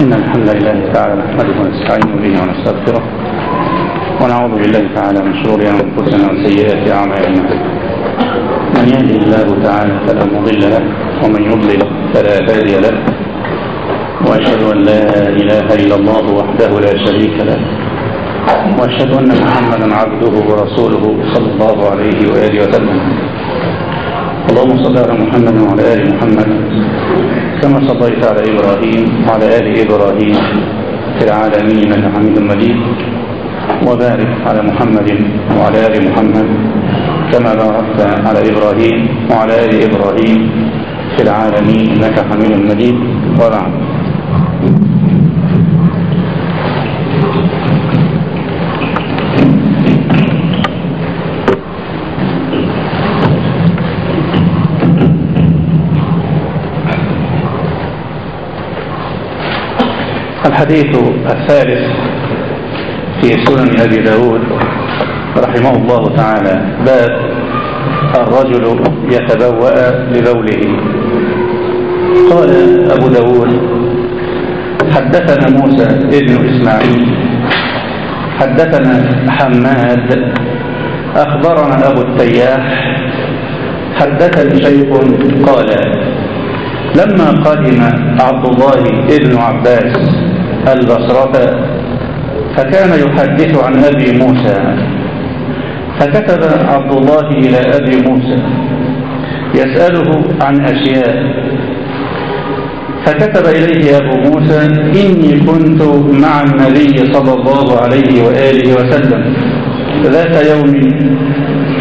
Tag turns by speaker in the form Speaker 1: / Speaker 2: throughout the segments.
Speaker 1: إن الحمد لله تعالى نحمده ونستعين به ونستغفره ونعوذ بالله تعالى من شرور أنفسنا وسيئات أعمالنا. من يهده الله تعالى فلا مضل له ومن يضلل فلا هادي له. وأشهد أن لا إله إلا الله وحده لا شريك له. وأشهد أن محمدا عبده ورسوله صلى الله عليه وآله وسلم. اللهم صل على محمد وعلى آل محمد كما صليت على إبراهيم وعلى آل إبراهيم في العالمين إنك حميد مجيد وبارك على محمد وعلى آل محمد كما باركت على إبراهيم وعلى آل إبراهيم في العالمين إنك حميد مجيد وبعد. الحديث الثالث في سنن أبي داود رحمه الله تعالى باب الرجل يتبوأ لبوله قال أبو داود حدثنا موسى ابن إسماعيل حدثنا حماد أخبرنا أبو التياح حدثني شيخ قال لما قدم عبد الله ابن عباس البصرة فكان يحدث عن أبي موسى. فكتب عبد الله إلى أبي موسى يسأله عن أشياء. فكتب إليه أبو موسى إني كنت مع النبي صلى الله عليه وآله وسلم ذات يوم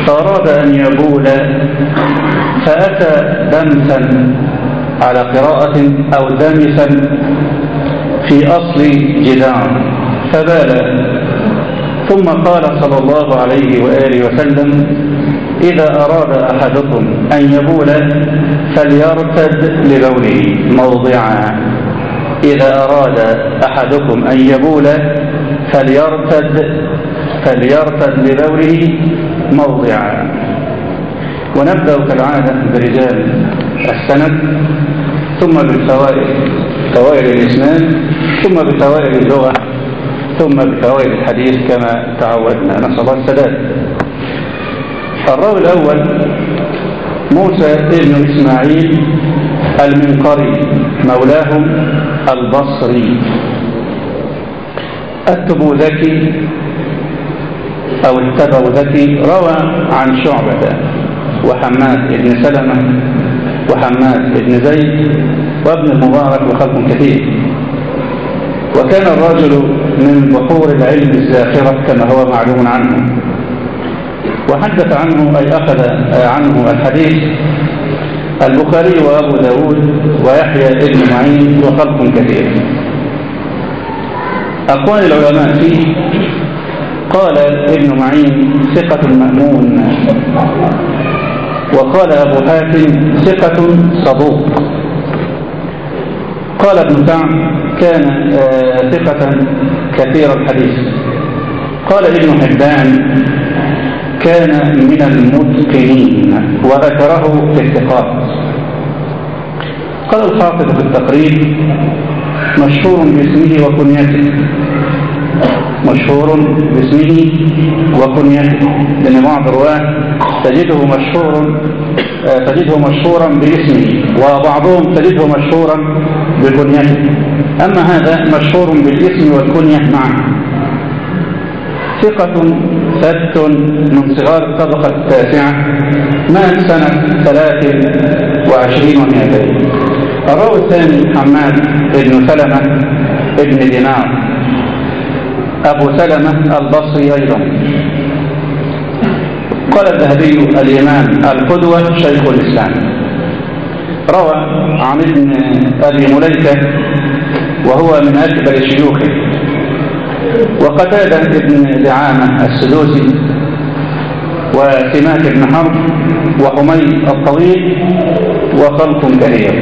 Speaker 1: فأراد أن يبول فأتى دمسا على قراءة أو دامسا في أصل جدار فبال. ثم قال صلى الله عليه وآله وسلم إذا أراد أحدكم أن يبول فليرتد لبوله موضعا. إذا أراد أحدكم أن يبول فليرتد فليرتد لبوله موضعا. ونبدأ كالعادة برجال السند ثم بالفوائد. فوائد الإسناد ثم بفوائد اللغة ثم بفوائد الحديث كما تعودنا. نسأل الله السداد. الراوي الأول موسى ابن إسماعيل المنقري مولاهم البصري. التبوذكي أو التبوذكي روى عن شعبة وحماد بن سلمة وحماد بن زيد وابن المبارك وخلق كثير. وكان الرجل من بحور العلم الزاخرة كما هو معلوم عنه. وحدث عنه أي أخذ عنه الحديث البخاري وأبو داود ويحيى بن معين وخلق كثير. أقوال العلماء فيه قال ابن معين ثقة مأمون. وقال أبو حاتم ثقة صدوق. قال ابن كعب كان ثقة كثير الحديث. قال ابن حبان كان من المتقنين وذكره في الثقات. قال الحافظ في التقريب مشهور باسمه وكنيته. مشهور باسمه وكنيته. لأن بعض الرواة تجده مشهور تجده مشهورا باسمه وبعضهم تجده مشهورا بكنيته أما هذا مشهور بالاسم والكنية معا. ثقة ثبت من صغار الطبقة التاسعة مات سنة ثلاث وعشرين ومئتين. الراوي الثاني حماد بن سلمة بن دينار. أبو سلمة البصري أيضا. قال الذهبي الإمام القدوة شيخ الإسلام. روى عن ابن أبي مليكة وهو من أكبر شيوخه وقتادة ابن دعامة السدوسي وسماك بن حرب وحميد الطويل وخلق كثير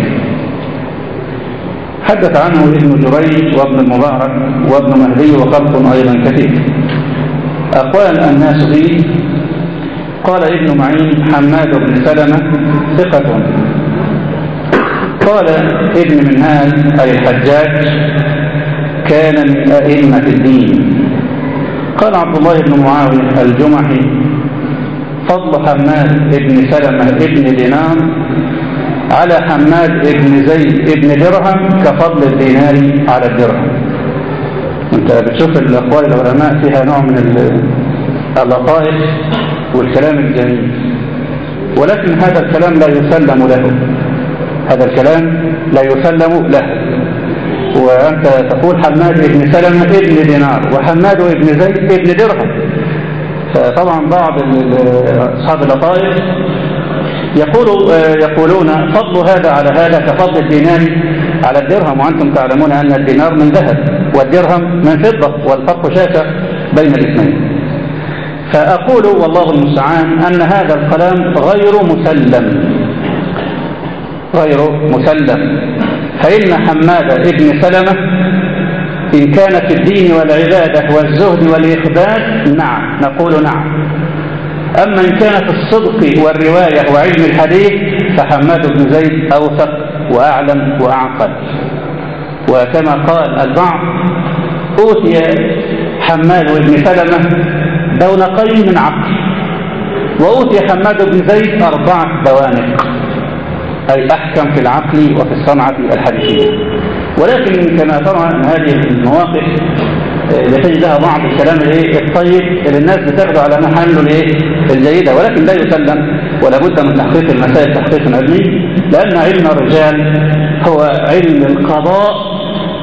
Speaker 1: حدث عنه ابن جريج وابن المبارك وابن مهدي وخلق أيضا كثير. أقوال الناس فيه قال ابن معين حماد بن سلمة ثقة. قال ابن منهال أي الحجاج كان من أئمة الدين. قال عبد الله بن معاوية الجمحي فضل حماد بن سلمة بن دينار على حماد بن زيد بن درهم كفضل الدينار على الدرهم. أنت بتشوف الاقوال العلماء فيها نوع من اللطائف والكلام الجميل ولكن هذا الكلام لا يسلم له. هذا الكلام لا يسلم له. وأنت تقول حماد بن سلمة ابن دينار وحماد بن زيد ابن درهم. فطبعا بعض أصحاب اللطائف يقول يقولون فضل هذا على هذا كفضل الدينار على الدرهم. وأنتم تعلمون أن الدينار من ذهب والدرهم من فضة والفرق شاسع بين الاثنين. فأقول والله المستعان أن هذا الكلام غير مسلم. غير مسلم. فإن حماد ابن سلمة إن كان في الدين والعبادة والزهد والإخبات نعم نقول نعم. أما إن كان في الصدق والرواية وعلم الحديث فحماد بن زيد أوثق وأعلم وأعقل. وكما قال البعض أوتي حماد بن سلمة دونقين من عقل. وأوتي حماد بن زيد أربعة دوانق. أي أحكم في العقل وفي الصنعة الحديثية ولكن كما ترى أن هذه المواقف لتجد لها بعض الكلام الايه الطيب اللي الناس بتاخده على محله الإيه؟ الجيدة. ولكن لا يسلم ولا بد من تحقيق المسائل تحقيق علمي لأن علم الرجال هو علم القضاء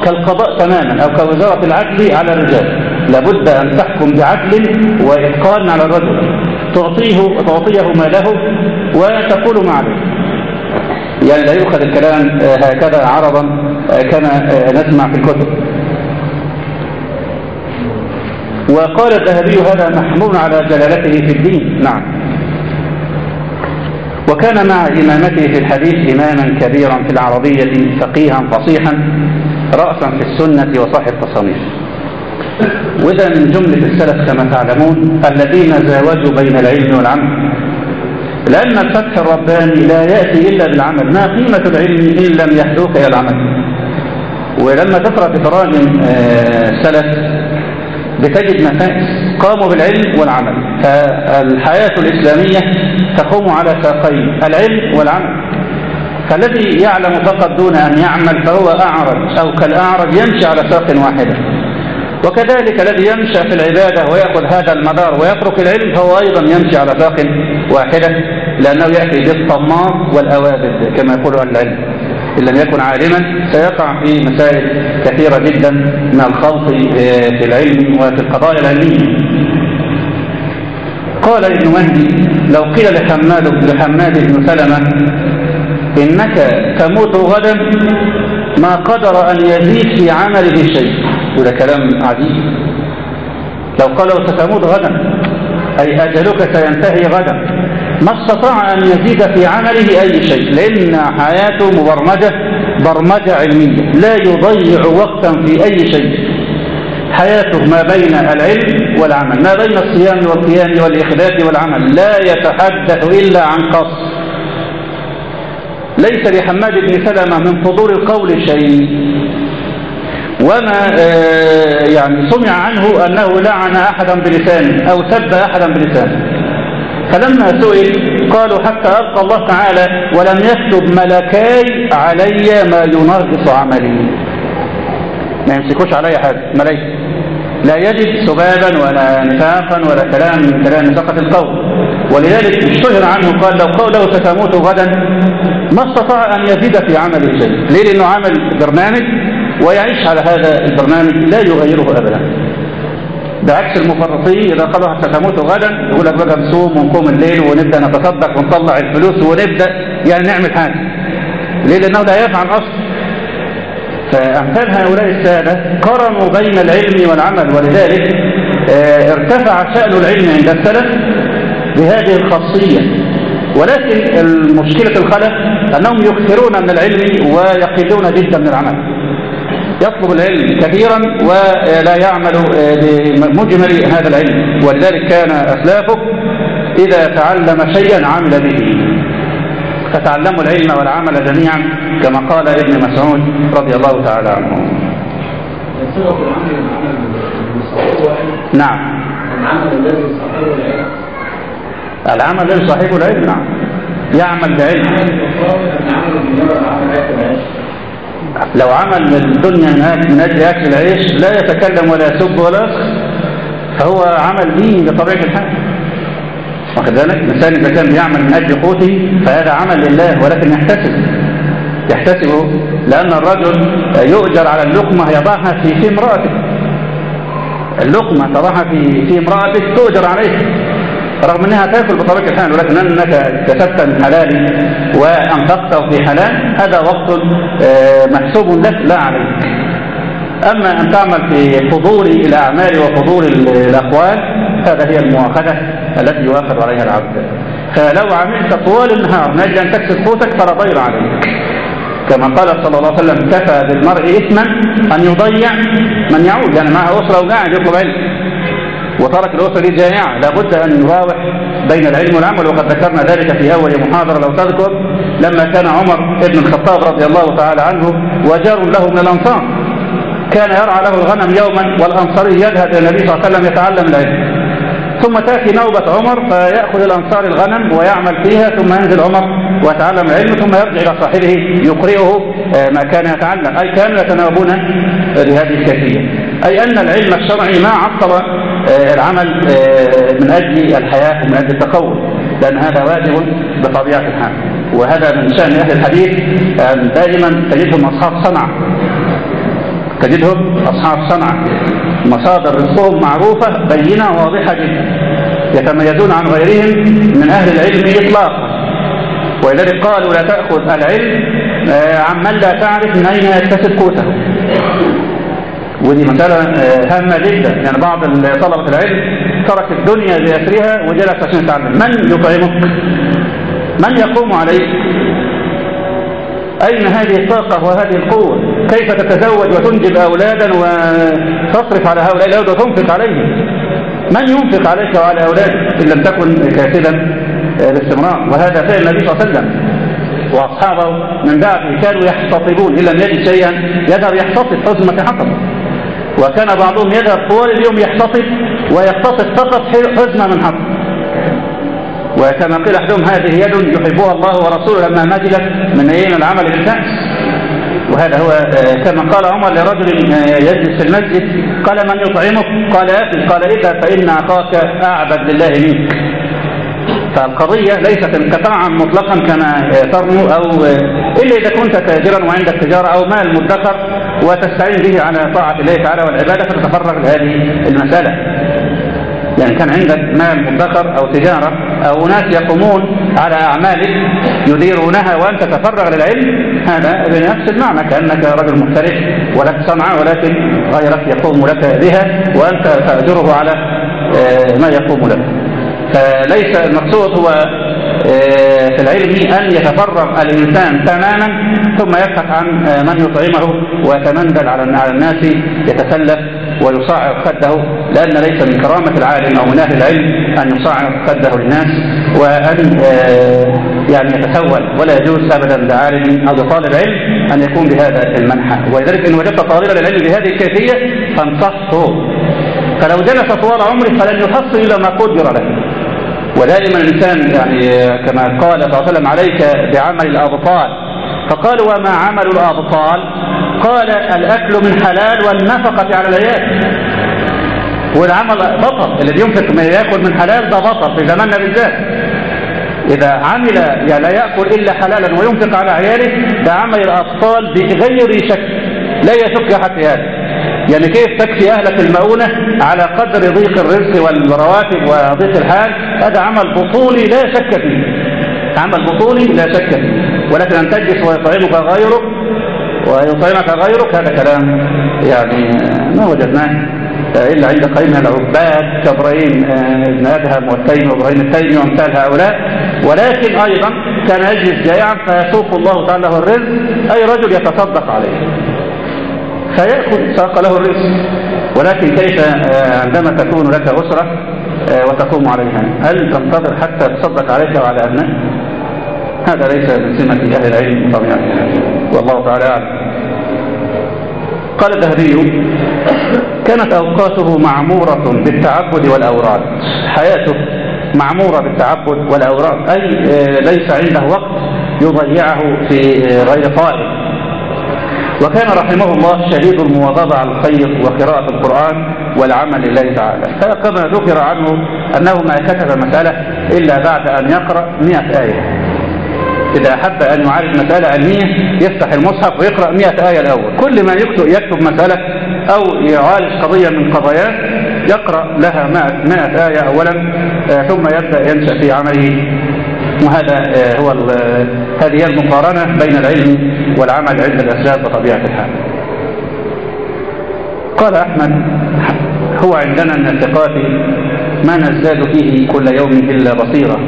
Speaker 1: كالقضاء تماما أو كوزارة العدل على الرجال. لابد أن تحكم بعدل وإتقان على الرجل. تعطيه تعطيه ما له وتقول ما عليه. يعني لا يؤخذ الكلام هكذا عرضا كما نسمع في الكتب. وقال الذهبي هذا محمول على جلالته في الدين. نعم. وكان مع إمامته في الحديث إماما كبيرا في العربية فقيها فصيحا رأسا في السنة وصاحب تصانيف وده من جملة السلف كما تعلمون الذين زاوجوا بين العلم والعمل. لأن الفتح الرباني لا يأتي إلا بالعمل. ما قيمة العلم إن لم يحدوك إلى العمل؟ ولما تقرأ في تراجم السلف بتجد نفائس قاموا بالعلم والعمل. فالحياة الإسلامية تقوم على ساقين العلم والعمل. فالذي يعلم فقط دون أن يعمل فهو أعرج أو كالأعرج يمشي على ساق واحدة. وكذلك الذي يمشى في العبادة ويأخذ هذا المدار ويترك العلم فهو أيضا يمشي على ساق واحدة لأنه يأتي بالطماط والأوابد كما يقول أهل العلم. إن لم يكن عالما سيقع في مسائل كثيرة جدا من الخلط في العلم وفي القضايا العلمية. قال ابن مهدي لو قيل لحماد لحماد بن سلمة إنك تموت غدا ما قدر أن يزيد في عمله شيء وده كلام عجيب. لو قالوا ستموت غدا أي أجلك سينتهي غدا. ما استطاع أن يزيد في عمله أي شيء. لأن حياته مبرمجة برمجة علمية. لا يضيع وقتا في أي شيء. حياته ما بين العلم والعمل ما بين الصيام والقيام والإخلاص والعمل. لا يتحدث إلا عن قص ليس لحماد بن سلمة من فضول القول شيء. وما يعني سمع عنه أنه لعن أحدا بلسانه أو سب أحدا بلسانه. فلما سئل قالوا حتى ألقى الله تعالى ولم يكتب ملكاي علي ما ينغص عملي. ما يمسكوش علي حاجة ملائكة لا يجد سبابا ولا نفاقا ولا كلام من كلام نفاقة القول. ولذلك اشتهر عنه قال لو قوله ستموت غدا ما استطاع أن يزيد في عمله شيء ليه؟ لأنه عمل برنامج ويعيش على هذا البرنامج لا يغيره أبدا. بعكس المفرطين إذا قالوا ستموت غدا يقول لك بقى نصوم ونقوم الليل ونبدأ نتصدق ونطلع الفلوس ونبدأ يعني نعمل حاجة. ليه؟ لأنه لا يفعل أصلا فأمثال هؤلاء السادة قرنوا بين العلم والعمل ولذلك آه ارتفع شأن العلم عند السلف بهذه الخاصية. ولكن المشكلة الخلف أنهم يكثرون من العلم ويقلون جدا من العمل. يطلب العلم كثيرا ولا يعمل بمجمل هذا العلم. ولذلك كان أسلافه إذا تعلم شيئا عمل به. فتعلموا العلم والعمل جميعا كما قال ابن مسعود رضي الله تعالى عنه. نعم.
Speaker 2: العمل الذي يستقر العلم
Speaker 1: العمل الذي صاحبه العلم. نعم. يعمل بعلم. لو عمل الدنيا من أجل- من أجل أكل العيش لا يتكلم ولا يسب ولا فهو عمل ديني بطبيعة الحال. واخد بالك؟ الإنسان إذا كان بيعمل من أجل قوته فهذا عمل لله ولكن يحتسب. يحتسبه لأن الرجل يؤجر على اللقمة يضعها في في امرأته. اللقمة تضعها في في امرأتك تؤجر عليها. رغم أنها تاكل بطبيعه الحال ولكن أنك اكتسبت من حلال وأنفقته في حلال هذا وقت آه، محسوب لك لا عليك. أما أن تعمل في فضول الأعمال وفضول ال- الأقوال هذا هي المؤاخذة التي يؤاخذ عليها العبد. فلو عملت طوال النهار من أجل ان تكسب قوتك فلا ضير عليك. كما قال صلى الله عليه وسلم كفى بالمرء اثما أن يضيع من يعود. يعني معه أسرة وقاعد يطلب علم. وترك الأسرة دي جائعة لابد أن يراوح بين العلم والعمل وقد ذكرنا ذلك في أول محاضرة لو تذكر لما كان عمر بن الخطاب رضي الله تعالى عنه وجار له من الأنصار. كان يرعى له الغنم يوما والأنصاري يذهب إلى النبي صلى الله عليه وسلم يتعلم العلم. ثم تأتي نوبة عمر فيأخذ الأنصار الغنم ويعمل فيها ثم ينزل عمر ويتعلم العلم ثم يرجع إلى صاحبه يقرئه آه، ما كان يتعلم. أي كانوا يتناوبون بهذه الكيفية. أي أن العلم الشرعي ما عطل العمل آه، من أجل الحياة ومن أجل التقوى. لأن هذا واجب بطبيعة الحال. وهذا من شأن أهل الحديث آه، دائما تجدهم أصحاب صنعة. تجدهم أصحاب صنعة. مصادر رزقهم معروفة بينة واضحة جدا. يتميزون عن غيرهم من أهل العلم إطلاقا. ولذلك قالوا لا تأخذ العلم آه، عمن لا تعرف من أين يكتسب قوته. ودي مسألة آه، هامة جدا. يعني بعض طلبة العلم ترك الدنيا بأسرها وجلس عشان يتعلم من يطعمك من يقوم عليك؟ أين هذه الطاقة وهذه القوة؟ كيف تتزوج وتنجب أولادا وتصرف على هؤلاء؟ الأولاد وتنفق عليهم. من ينفق عليك وعلى أولادك إن لم تكن كاسدا آه، باستمرار؟ وهذا فعل النبي صلى الله عليه وسلم. وأصحابه من بعده كانوا يحتطبون. إن لم يجد شيئا يذهب يحتطب حزمة حطب وكان بعضهم يذهب طوال اليوم يحتطب ويقتصد فقط حزمة من حطب وكما قيل أحدهم هذه يد يحبها الله ورسوله لما مجلت من أيام العمل بالكأس وهذا هو آه، كما قال عمر لرجل آه، يجلس في المسجد قال من يطعمك؟ قال أخي قال إذا فإن أخاك أعبد لله منك. فالقضية ليست انقطاعا مطلقا كما آه، ترنو أو آه، إلا إذا كنت تاجرا وعندك تجارة أو مال مدخر وتستعين به على طاعة الله تعالى والعبادة فتتفرغ لهذه المسألة. يعني كان عندك مال مدخر أو تجارة أو ناس يقومون على أعمالك يديرونها وأنت تتفرغ للعلم هذا بنفس المعنى كأنك رجل محترف ولك صنعة ولكن غيرك يقوم لك بها وأنت تأجره على آه، ما يقوم لك. فليس المقصود هو في العلم أن يتفرغ الإنسان تماما ثم يبحث عن آه، من يطعمه ويتمندل على الناس يتسلف ويصاعد خده لأن ليس من كرامة العالم أو من أهل العلم أن يصاعد خده للناس. وأن آه، يعني يتسول ولا يجوز أبدا لعالم أو لطالب علم أن يكون بهذا المنحى. ولذلك إن وجدت طالبا للعلم بهذه الكيفية فانصحه فلو جلس طوال عمره فلن يحصل إلا ما قدر له. ودائما الإنسان يعني كما قال صلى الله عليه وسلم عليك بعمل الأبطال. فقال وما عمل الأبطال؟ قال الأكل من حلال والنفقة على العيال والعمل بطل اللي بينفق ما يأكل من حلال ده بطل في زماننا بالذات إذا عمل يعني لا يأكل إلا حلالا وينفق على عياله ده عمل الأبطال بغير شك لا يشك في هذا. يعني كيف تكفي أهلك المؤونة على قدر ضيق الرزق والرواتب وضيق الحال؟ هذا عمل بطولي لا شك فيه. عمل بطولي لا شك فيه. ولكن أن تجلس ويطعمك غيرك ويطعمك غيرك هذا كلام يعني ما وجدناه إلا عند من العباد كإبراهيم ابن أدهم والتيمي وإبراهيم التيمي وأمثال هؤلاء. ولكن أيضا كان يجلس جائعا فيسوق الله تعالى له الرزق أي رجل يتصدق عليه. فيأكل ساق له الرزق ولكن كيف عندما تكون لك أسرة وتقوم عليها؟ هل تنتظر حتى تصدق عليك وعلى أبنائك؟ هذا ليس من سمة أهل العلم طبيعة والله تعالى أعلم. قال الذهبي كانت أوقاته معمورة بالتعبد والأوراد. حياته معمورة بالتعبد والأوراد. أي ليس عنده وقت يضيعه في غير قائم وكان رحمه الله شديد المواظبة على الخير وقراءة القرآن والعمل لله تعالى. فكما ذكر عنه أنه ما كتب مسألة إلا بعد أن يقرأ مئة آية. إذا أحب أن يعالج مسألة علمية يفتح المصحف ويقرأ مئة آية الأول. كل ما يكتب, يكتب مسألة أو يعالج قضية من قضايات يقرأ لها مئة آية أولا ثم يبدأ ينشأ في عمله. وهذا هو هذه هي المقارنة بين العلم والعمل عند الأسباب وطبيعة الحال. قال أحمد هو عندنا من الثقات ما نزداد فيه كل يوم إلا بصيرة.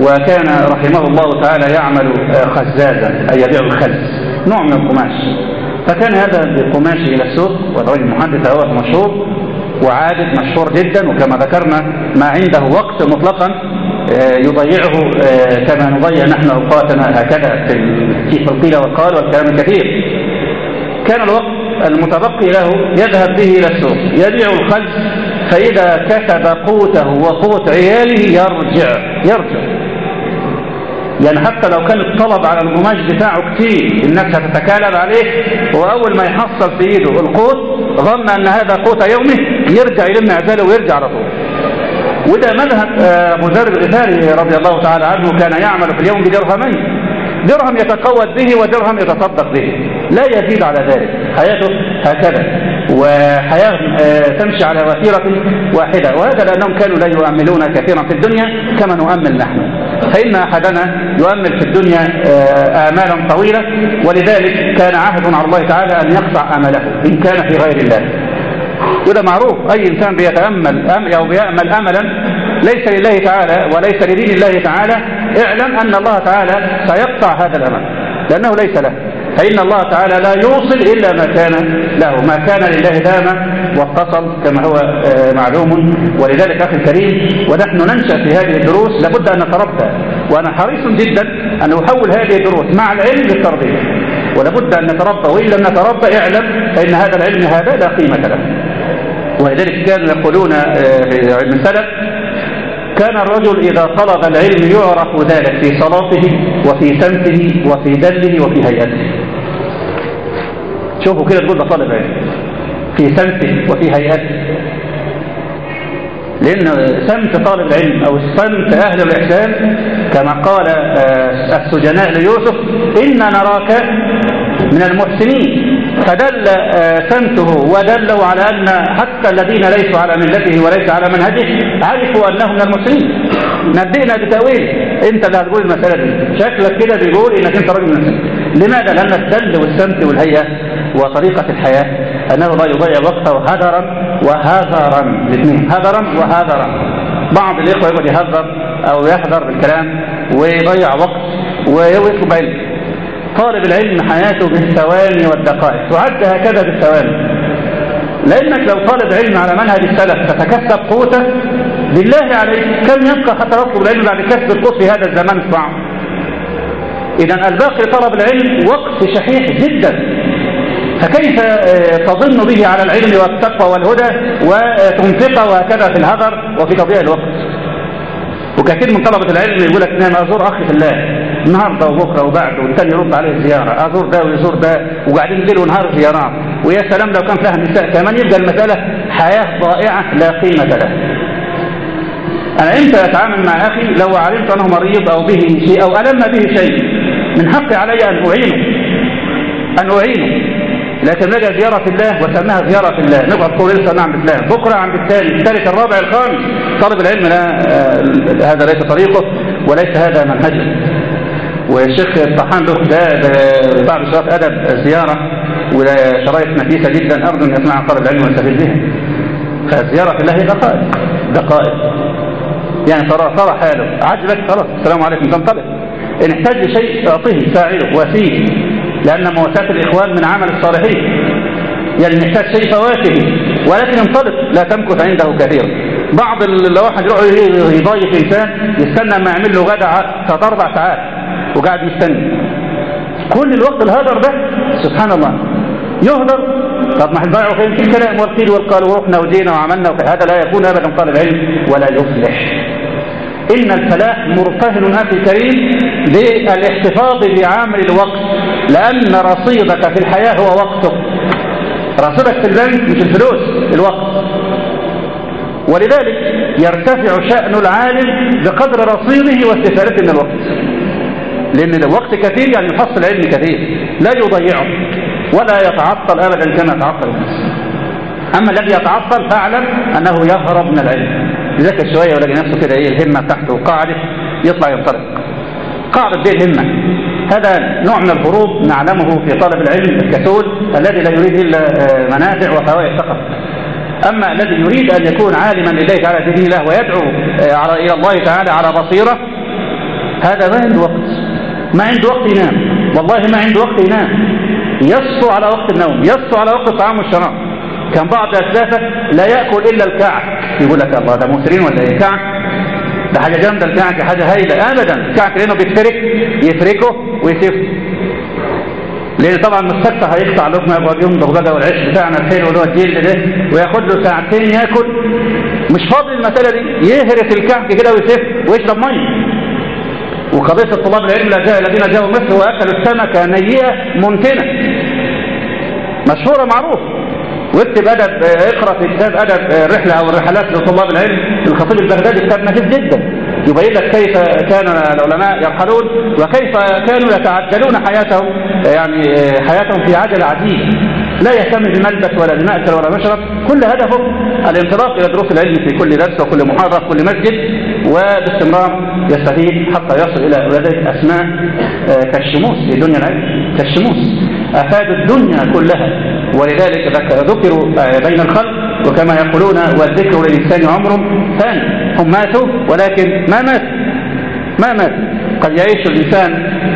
Speaker 1: وكان رحمه الله تعالى يعمل خزازا أي يبيع الخز نوع من القماش. فكان هذا القماش إلى السوق والرجل المحدث هو مشهور وعابد مشهور جدا وكما ذكرنا ما عنده وقت مطلقا يضيعه كما نضيع نحن أوقاتنا هكذا في القيل والقال والكلام الكثير. كان الوقت المتبقي له يذهب به إلى السوق يبيع الخز فإذا كتب قوته وقوت عياله يرجع يرجع. يعني حتى لو كان الطلب على القماش بتاعه كتير الناس هتتكالب عليه وأول ما يحصل في إيده القوت ظن أن هذا قوت يومه يرجع يلم عزاله ويرجع على طول. وده مذهب أبو ذر الغفاري رضي الله تعالى عنه كان يعمل في اليوم بدرهمين. درهم يتقوت به ودرهم يتصدق به. لا يزيد على ذلك. حياته هكذا. وحياة تمشي على وتيرة واحدة. وهذا لأنهم كانوا لا يؤملون كثيرا في الدنيا كما نؤمل نحن. فإن أحدنا يؤمل في الدنيا آمالا طويلة ولذلك كان عهد على الله تعالى أن يقطع أمله إن كان في غير الله. وده معروف. أي إنسان بيتأمل أم أو بيأمل أملا ليس لله تعالى وليس لدين الله تعالى اعلم أن الله تعالى سيقطع هذا الأمل. لأنه ليس له. فإن الله تعالى لا يوصل إلا ما كان له. ما كان لله دام واتصل كما هو معلوم. ولذلك أخي الكريم ونحن ننشأ في هذه الدروس لابد أن نتربى. وأنا حريص جدا أن أحول هذه الدروس مع العلم للتربية ولابد أن نتربى وإن لم نتربى اعلم فإن هذا العلم هذا لا قيمة له. ولذلك كانوا يقولون في علم السلف كان الرجل إذا طلب العلم يعرف ذلك في صلاته وفي سمته وفي دله وفي هيئته. شوفوا كده تقول ده طالب علم. في سمته وفي هيئته. لأن سمت طالب العلم أو سمت أهل الإحسان كما قال السجناء ليوسف إنا نراك من المحسنين. فدل سمته ودله على أن حتى الذين ليسوا على ملته وليسوا على منهجه عرفوا أنه من المسلمين. نبئنا بتأويل. أنت اللي هتقول المسألة دي. شكلك كده بيقول إنك أنت راجل مسلم. لماذا؟ لأن الدل والسمت والهيئة وطريقة الحياة أنه لا يضيع وقته هدرا وهذرا الاثنين. هدرا وهذرا. بعض الإخوة يقعد يهذر أو يحذر بالكلام ويضيع وقت ويطلب علم طالب العلم حياته بالثواني والدقائق. تعد هكذا بالثواني. لأنك لو طالب علم على منهج السلف تتكسب قوته بالله عليك كم يبقى حتى يطلب العلم بعد كسب القوت في هذا الزمان الصعب؟ إذا الباقي طلب العلم وقت شحيح جدا. فكيف تظن به على العلم والتقوى والهدى وتنفقه وهكذا في الهدر وفي تضييع الوقت؟ وكثير من طلبة العلم يقول لك أنا أزور أخي في الله. النهارده وبكرة وبعد والتاني يرد عليه زيارة. أزور ده ويزور ده وقاعدين ليل ونهار زيارات. ويا سلام لو كان فيها نساء كمان يبقى المسألة حياة ضائعة لا قيمة لها. أنا إمتى أتعامل مع أخي؟ لو علمت أنه مريض أو به شيء أو ألم به شيء. من حقي علي أن أعينه. أن أعينه. لكن نجد زيارة الله وسماها زيارة الله. نقعد طول لسه نعم فلان بكرة عند الثاني. الثالث الرابع الخامس. طالب العلم لا آه هذا ليس طريقه وليس هذا منهجه. والشيخ الطحان له ده, بعض شراط أدب الزيارة وده شرايط نفيسة جدا أرجو أن يسمعها طالب العلم ويستفيد بها فزيارة الله هي دقائق دقائق. يعني ترى ترى حاله. عجبك؟ خلاص السلام عليكم. تنطلق. إن احتاج لشيء أعطيه ساعده واسيه لأن مواساة الإخوان من عمل الصالحين. يعني محتاج شيء فواكه. ولكن انطلق. لا تمكث عنده كثيرا. بعض الواحد يروح يضايق إنسان يستنى ما يعمل له غدا ثلاث أربع ساعات. وقاعد مستني. كل الوقت الهدر ده سبحان الله يهدر. طب ما هنضيعوا فين؟ في الكلام والقيل والقال ورحنا وجينا وعملنا هذا لا يكون ابدا طالب علم ولا يفلح إن الفلاح مرتهن أخي الكريم بالاحتفاظ بعامل الوقت لأن رصيدك في الحياة هو وقتك رصيدك في البنك مش الفلوس الوقت. ولذلك يرتفع شأن العالم بقدر رصيده واستفادته من الوقت. لأن الوقت كثير يعني يحصل علم كثير. لا يضيعه ولا يتعطل أبدا كما يتعطل الناس. أما الذي يتعطل فاعلم أنه يهرب من العلم. يذاكر شوية ويلاقي نفسه كده إيه الهمة تحته. قاعدة يطلع ينطلق. قاعدة دي الهمة. هذا نوع من الهروب نعلمه في طالب العلم الكسول الذي لا يريد إلا آه، منافع وفوائد فقط. أما الذي يريد أن يكون عالما لله تعالى دين الله ويدعو آه، على إلى الله تعالى على بصيرة هذا ما عنده وقت ما عنده وقت ينام. والله ما عنده وقت ينام. يسطو على وقت النوم يسطو على وقت الطعام والشراب كان بعض أسلافة لا يأكل إلا الكعك. يقول لك الله ده مسرين ولا إيه؟ كعك. ده حاجة جامدة الكعك حاجة هايلة. أبدا الكعك لأنه بيتفرك يفركه ويسيبه. لأن طبعا مستكفى هيقطع لقمة يقعد يمضغ بقى والعيش بتاعنا الحلو اللي هو الجلد ده وياخد له ساعتين ياكل. مش فاضي المسألة دي يهرس الكعك كده ويسيب ويشرب مية. وقضية الطلاب العلم الذين جاءوا مصر واكلوا السمكه نيئه منتنة. مشهورة معروف. واكتب أدب اقرأ في كتاب أدب الرحله أو الرحلات لطلاب العلم. الخطيب البغدادي كتاب نفيس جدا. يبين لك كيف كان العلماء يرحلون وكيف كانوا يتعدلون حياتهم يعني حياتهم في عجل عديد لا يهتم بملبس ولا بمأكل ولا مشرب كل هدفه الانطلاق إلى دروس العلم في كل درس وكل محاضرة في كل مسجد. وباستمرار يستفيد حتى يصل إلى ولديه أسماء كالشموس في دنيا العلم كالشموس. افادوا الدنيا كلها ولذلك ذكروا بين الخلق وكما يقولون والذكر للإنسان عمر ثاني هم ماتوا ولكن ما ماتوا ما ماتوا قد يعيش الإنسان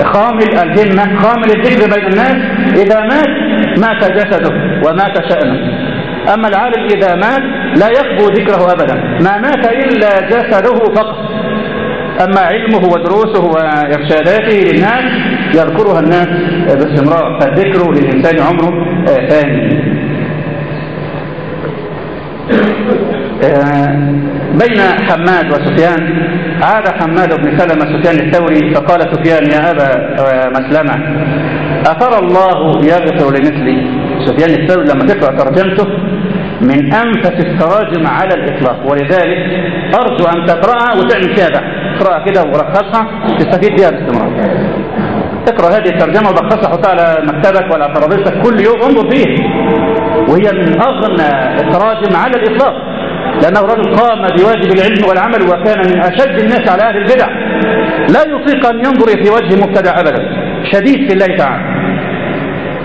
Speaker 1: خامل الهمة خامل الذكر بين الناس. إذا مات مات جسده ومات شأنه. أما العالم إذا مات لا يخبو ذكره أبدا. ما مات إلا جسده فقط. أما علمه ودروسه وإرشاداته للناس يذكرها الناس باستمرار. فالذكر للإنسان عمره ثاني. بين حماد وسفيان عاد حماد بن سلمة سفيان الثوري فقال سفيان يا أبا مسلمة أترى الله يغفر لمثلي؟ سفيان الثوري لما تقرأ ترجمته من أنفس التراجم على الإطلاق. ولذلك أرجو أن تقرأها وتعمل فيها بحث اقرأها كده ورخصها تستفيد بها باستمرار اقرأ هذه الترجمة وبخصها حطها على مكتبك ولا ترابيزتك كل يوم. انظر فيها. وهي من أغنى التراجم على الإطلاق. لأنه رجل قام بواجب العلم والعمل وكان من أشد الناس على أهل البدع. لا يطيق أن ينظر في وجه مبتدع أبدا. شديد في الله تعالى.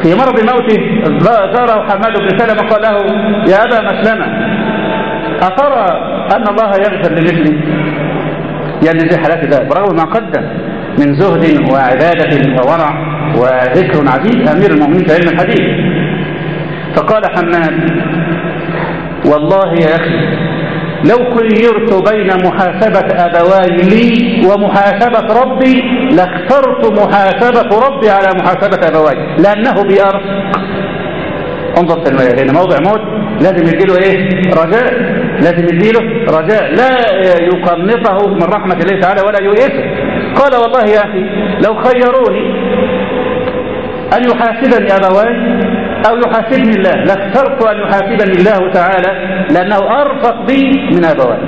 Speaker 1: في مرض موته زاره حماد بن سلمة قال له يا أبا مسلمة أترى أن الله يغفر لمثلي؟ يعني زي حالاتي ده برغم ما قدم من زهد وعبادة وورع وذكر عزيز أمير المؤمنين في علم الحديث. فقال حماد والله يا أخي لو خيرت بين محاسبة أبواي لي ومحاسبة ربي لاخترت محاسبة ربي على محاسبة أبواي لأنه بأرزق انظر في هنا. موضع موت. لازم يديله إيه؟ رجاء. لازم يديله رجاء. لا يقنطه من رحمة الله تعالى ولا يؤسه قال والله يا أخي لو خيروني أن يحاسبني أبواي أو يحاسبني الله لاخترت أن يحاسبني الله تعالى لأنه أرفق بي من أبواي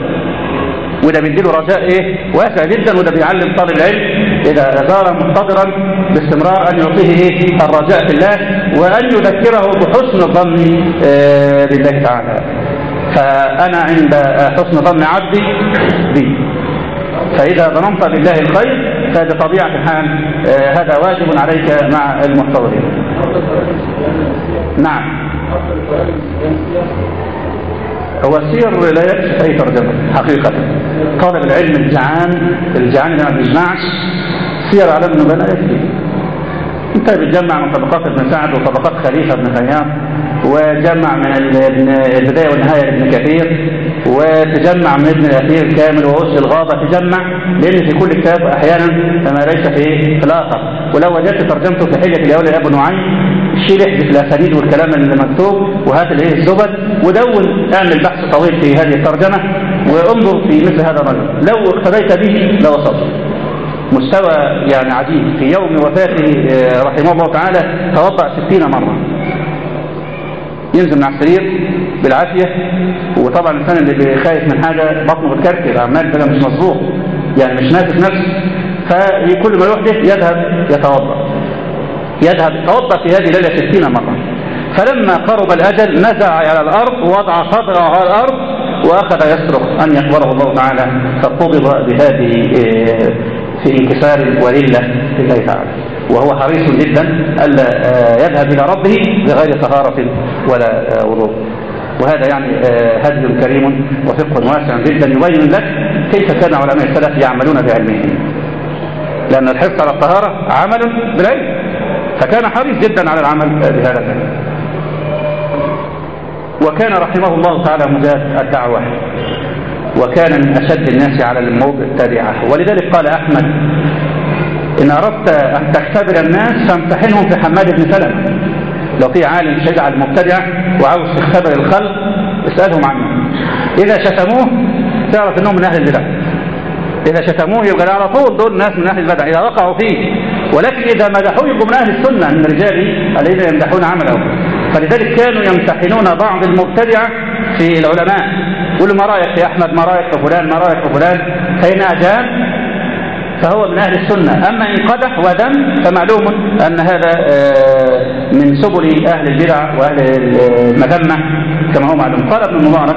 Speaker 1: وده بيديله رجاء إيه؟ واسع جدا وده بيعلم طالب العلم. إذا زار محتضرا باستمرار أن يعطيه إيه الرجاء في الله وأن يذكره بحسن الظن آه بالله تعالى. فأنا عند حسن ظن عبدي بي. فإذا ظننت بالله الخير فبطبيعه الحال آه هذا واجب عليك مع المحتضرين. نعم. هو السير لا يكشف أي ترجمة؟ حقيقة. طالب العلم الجعان الجعان اللي ما بيجمعش سير على ابن بنا يكفي انت بتجمع من طبقات ابن سعد وطبقات خليفة بن خياط وتجمع من البداية والنهاية لابن كثير وتجمع من ابن الاثير كامل ووسط الغابة تجمع لأن في كل كتاب أحيانا ما ليس في الآخر ولو وجدت ترجمته في حجة الأول لأبو نعيم شيل احذف الأسانيد والكلام اللي مكتوب وهات الايه الزبد ودون اعمل بحث طويل في هذه الترجمة وانظر في مثل هذا الرجل. لو اقتديت به لوصلت. مستوى يعني عجيب في يوم وفاته آه، رحمه الله تعالى توضأ ستين مرة. ينزل من على السرير بالعافية. وطبعا الإنسان اللي خايف من حاجة بطنه بتكركب عمال بقى مش مظبوط يعني مش نافس نفسه. فكل ما يحدث يذهب يتوضأ. يذهب يتوضأ في هذه الليلة ستين مرة. فلما قرب الأجل نزع على الأرض ووضع صدره على الأرض وأخذ يصرخ أن يقبله الله تعالى. فقبض بهذه آه، في انكسار ولله لله تعالى. وهو حريص جدا ألا آه، يذهب إلى ربه بغير طهارة ولا آه، وضوء. وهذا يعني آه، هدي كريم وفقه واسع جدا يبين لك كيف كان علماء السلف يعملون بعلمهم لأن الحرص على الطهارة عمل بالعلم. فكان حريص جدا على العمل بهذا العلم وكان رحمه الله تعالى مجاد الدعوة. وكان من أشد الناس على المبتدعة ولذلك قال أحمد إن أردت أن تختبر الناس فامتحنهم في حماد بن سلمة. لو في عالم على المبتدع وعاوز تختبر الخلق اسألهم عنه. إذا شتموه تعرف أنهم من أهل البدع. إذا شتموه يبقى على طول دول ناس من أهل البدع. إذا وقعوا فيه ولكن إذا مدحوه يبقوا من أهل السنة. من رجال الذين يمدحون عمله. فلذلك كانوا يمتحنون بعض المبتدعة في العلماء. يقولوا ما رأيك يا أحمد؟ ما رأيك في فلان؟ ما رأيك في فلان؟ فإن أجاب فهو من أهل السنة. أما إن قدح وذم فمعلوم أن هذا آه، من سبل أهل البدع وأهل المذمة كما هو معلوم. قال ابن المبارك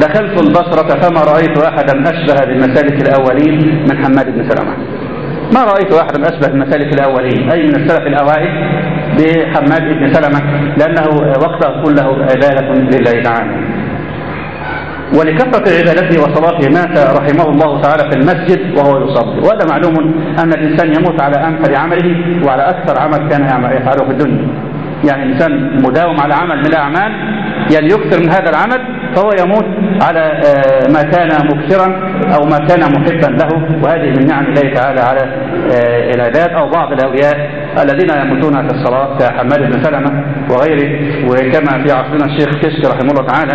Speaker 1: دخلت البصرة فما رأيت أحدا أشبه بالمسالك الأولين من حماد بن سلمة. ما رأيت أحدا أشبه بالمسالك الأولين أي من السلف الأوائل بحماد بن سلمة لأنه وقته كله عبادة لله تعالى. ولكثرة عبادته وصلاته مات رحمه الله تعالى في المسجد وهو يصلي. وهذا معلوم أن الإنسان يموت على أمثل عمله وعلى أكثر عمل كان يفعله في الدنيا. يعني الإنسان مداوم على عمل من الأعمال يعني يكثر من هذا العمل فهو يموت على آه، ما كان مكثرا أو ما كان محبا له وهذه من نعم الله تعالى على آه، العباد أو بعض الأولياء الذين يموتون في الصلاة كحماد بن سلمة وغيره. وكما في عصرنا الشيخ كشك رحمه الله تعالى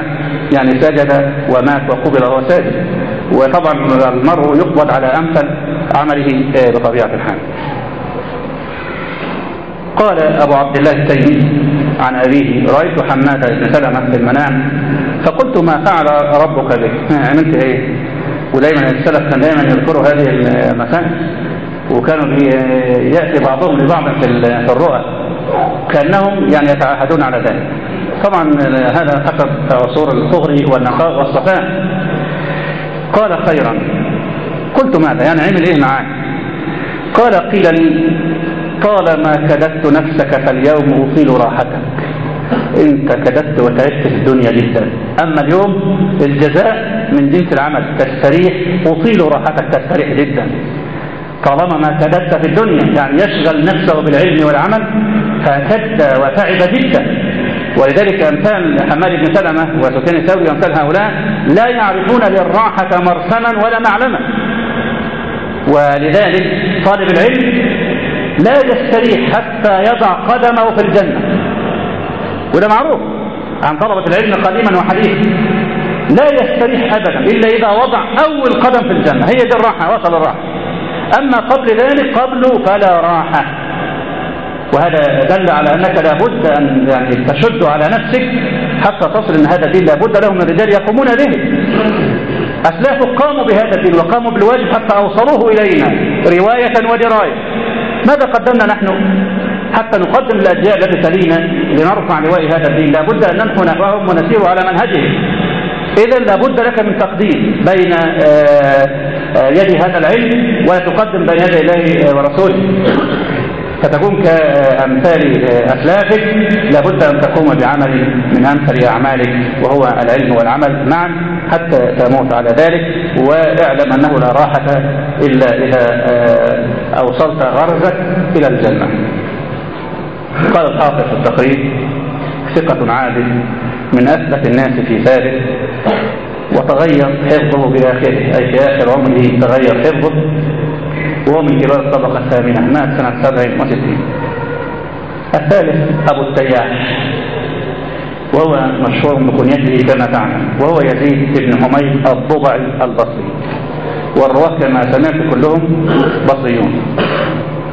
Speaker 1: يعني سجد ومات وقبل وهو ساجد وطبعا المرء يقبض على أمثل عمله آه، بطبيعة الحال. قال أبو عبد الله التيمي عن أبيه رأيت حماد بن سلمة في المنام فقلت ما فعل ربك بك عملت إيه؟ ودايما السلف كان دايما يذكروا هذه المسائل وكانوا يأتي بعضهم لبعض في الرؤى كأنهم يعني يتعاهدون على ذلك. طبعا هذا حسب عصور الطهر والنقاء والصفاء. قال خيرا. قلت ماذا؟ يعني عمل إيه معاه قال قيل لي طالما كددت نفسك فاليوم أطيل راحتك. انت كددت وتعبت في الدنيا جدا. أما اليوم الجزاء من جنس العمل تستريح أطيل راحتك تستريح جدا. طالما ما كددت في الدنيا يعني يشغل نفسه بالعلم والعمل فكد وتعب جدا. ولذلك أمثال حماد بن سلمة وسفيان الثوري وأمثال هؤلاء لا يعرفون للراحة مرسما ولا معلما. ولذلك طالب العلم لا يستريح حتى يضع قدمه في الجنة. وده معروف. عن طلبة العلم قديما وحديثا. لا يستريح أبدا إلا إذا وضع أول قدم في الجنة. هي دي الراحة وصل الراحة. أما قبل ذلك قبله فلا راحة. وهذا دل على أنك لابد أن يعني تشد على نفسك حتى تصل أن هذا الدين لابد لهم من الرجال يقومون به. أسلاف قاموا بهذا الدين وقاموا بالواجب حتى أوصلوه إلينا. رواية ودراية. ماذا قدمنا نحن؟ حتى نقدم الأجيال التي تلينا لنرفع لواء هذا الدين. لابد أن ننحو نحوهم ونسير على منهجهم. إذا لابد لك من تقديم بين آه، آه، يد هذا العلم ولا تقدم بين يدي الله ورسوله. فتكون كأمثال أسلافك لابد أن تقوم بعمل من أمثل أعمالك وهو العلم والعمل. معا حتى تموت على ذلك. واعلم أنه لا راحة إلا إذا آه، أوصلت غرزك إلى الجنة. قال الحافظ في التقريب ثقة عادل من أثبت الناس في ثالث وتغير حفظه بآخره أي في آخر عمره تغير حفظه وهو من كبار الطبقة الثامنة مات سنة سبع وستين. الثالث أبو التياح وهو مشهور بكنيته كما تعلم وهو يزيد بن حميد الضبعي البصري. والرواة كما سمعت كلهم بصريون.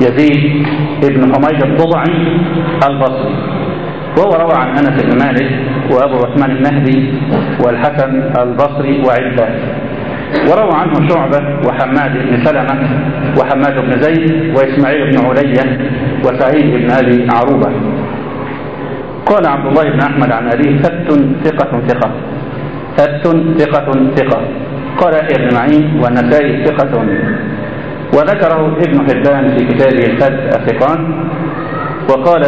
Speaker 1: يزيد بن حميد الضبعي البصري. وهو روى عن أنس بن مالك وأبو الرحمن المهدي والحسن البصري وعدة. وروى عنه شعبة وحماد بن سلمة وحماد بن زيد وإسماعيل بن علية وسعيد بن أبي عروبة. قال عبد الله بن أحمد عن أبيه ثبت ثقة ثقة. ثبت ثقة ثقة. قال يحيى بن معين والنسائي ثقة. وذكره ابن حبان في كتابه الفد الثقات وقال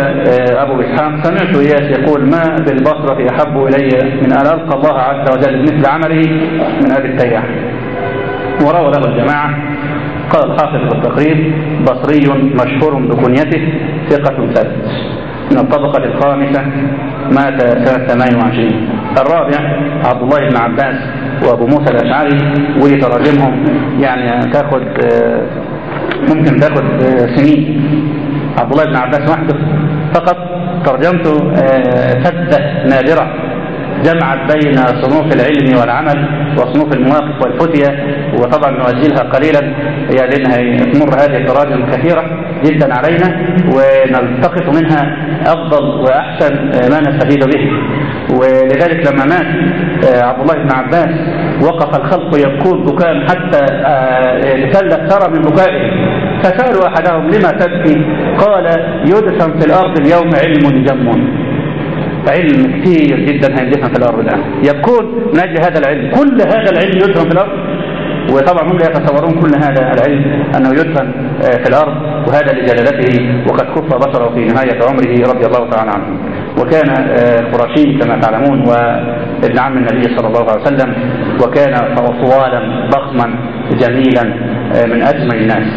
Speaker 1: أبو إسحاق سمعت إياس يقول ما بالبصرة أحب إلي من أن ألقى الله عز وجل مثل عمله من أبي التياح. وروى له الجماعة قال الحافظ في التقريب بصري مشهور بكنيته ثقة ثبت من الطبقة الخامسة مات سنة 28 الرابع عبد الله بن عباس وأبو موسى الأشعري وتراجمهم يعني تاخد ممكن تاخد سنين. عبد الله بن عباس وحده. فقط ترجمته فدة نادرة. جمعت بين صنوف العلم والعمل وصنوف المواقف والفتية وطبعا نؤجلها قليلا هي لأنها تمر هذه التراجم كثيرة جدا علينا ونلتقط منها أفضل وأحسن ما نستفيد به. ولذلك لما مات عبد الله بن عباس وقف الخلق يبكون بكاء حتى تل الثرى من بكائهم فسألوا أحدهم لما تبكي؟ قال يدفن في الأرض اليوم علم جم. علم كثير جدا هيندفن في الأرض الآن. يبكون من أجل هذا العلم. كل هذا العلم يدفن في الأرض؟ وطبعا هم لا يتصورون كل هذا العلم أنه يدفن في الأرض وهذا لجلالته وقد كف بصره في نهاية عمره رضي الله تعالى عنه. وكان قرشي كما تعلمون وابن عم النبي صلى الله عليه وسلم وكان طوالا ضخما جميلا من أجمل الناس.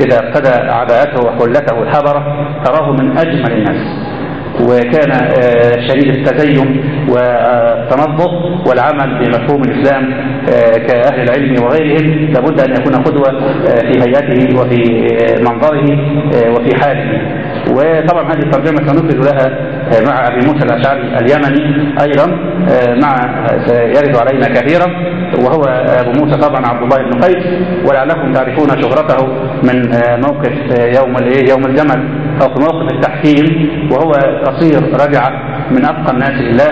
Speaker 1: إذا ابتدى عباءته وحلته الحبرة تراه من أجمل الناس. وكان شديد التزين والتنظف والعمل بمفهوم الإسلام كأهل العلم وغيرهم لابد أن يكون قدوة في هيئته وفي منظره وفي حاله. وطبعا هذه الترجمة سنفرد لها مع أبي موسى الأشعري اليمني أيضا مع يرد علينا كثيرا وهو أبو موسى طبعا عبد الله بن قيس ولعلكم تعرفون شهرته من موقف يوم يوم الجمل أو في موقف التحكيم وهو قصير رجع من أبقى الناس لله